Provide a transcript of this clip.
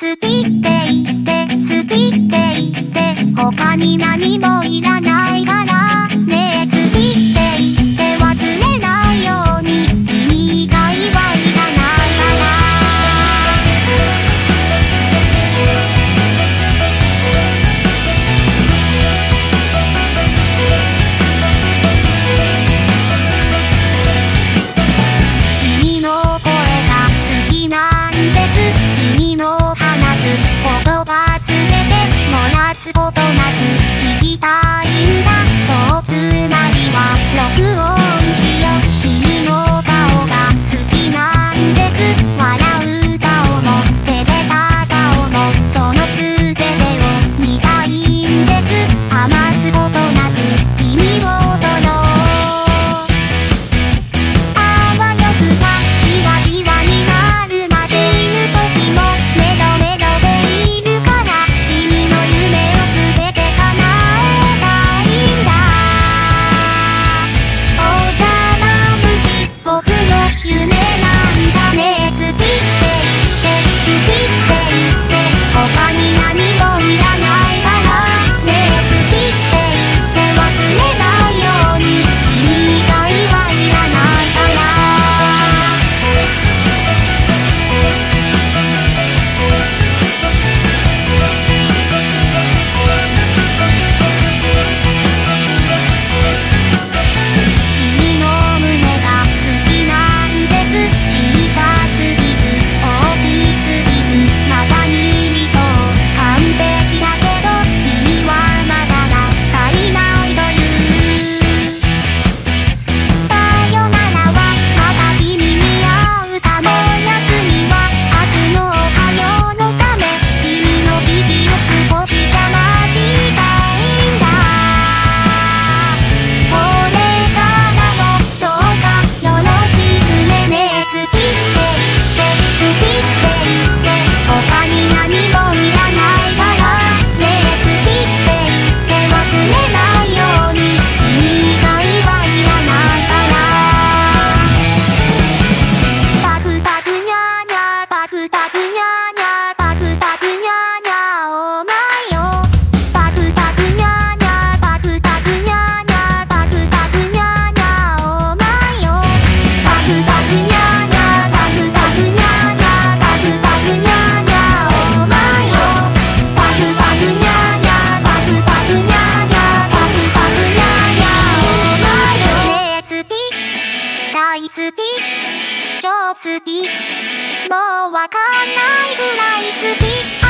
好きって言って好きって言って他に何もいらない。好き。もうわかんないぐらい好き。